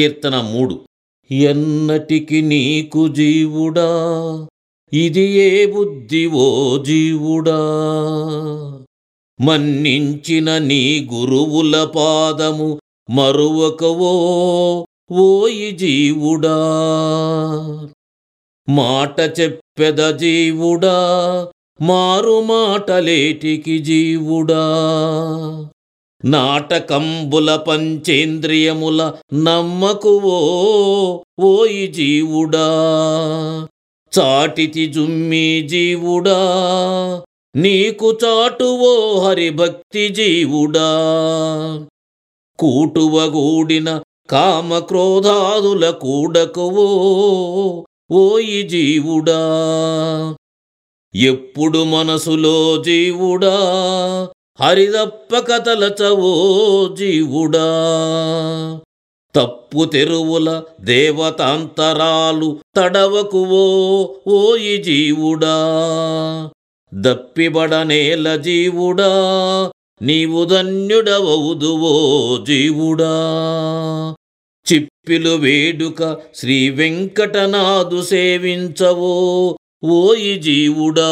కీర్తన మూడు. ఎన్నటికి నీకు జీవుడా? ఇది ఏ బుద్ధి ఓ జీవుడా? మన్నించిన నీ గురువుల పాదము మరువకవో ఓయి జీవుడా? మాట చెప్పెద జీవుడా? మారు మాటలేటికి జీవుడా? నాటకంబుల పంచేంద్రియముల నమ్మకువో ఓయి జీవుడా. చాటితి జుమ్మి జీవుడా. నీకు చాటువో హరిభక్తి జీవుడా. కూటువగూడిన కామక్రోధాదుల కూడకువో ఓయి జీవుడా. ఎప్పుడు మనసులో జీవుడా. హరిదప్ప కథలచవో జీవుడా. తప్పు తెరువుల దేవతాంతరాలు తడవకువో ఓయి జీవుడా. దప్పిబడనేల జీవుడా నీవు ధన్యుడవదువో జీవుడా. చిప్పిలు వేడుక శ్రీ వెంకటనాథు సేవించవో ఓయి జీవుడా.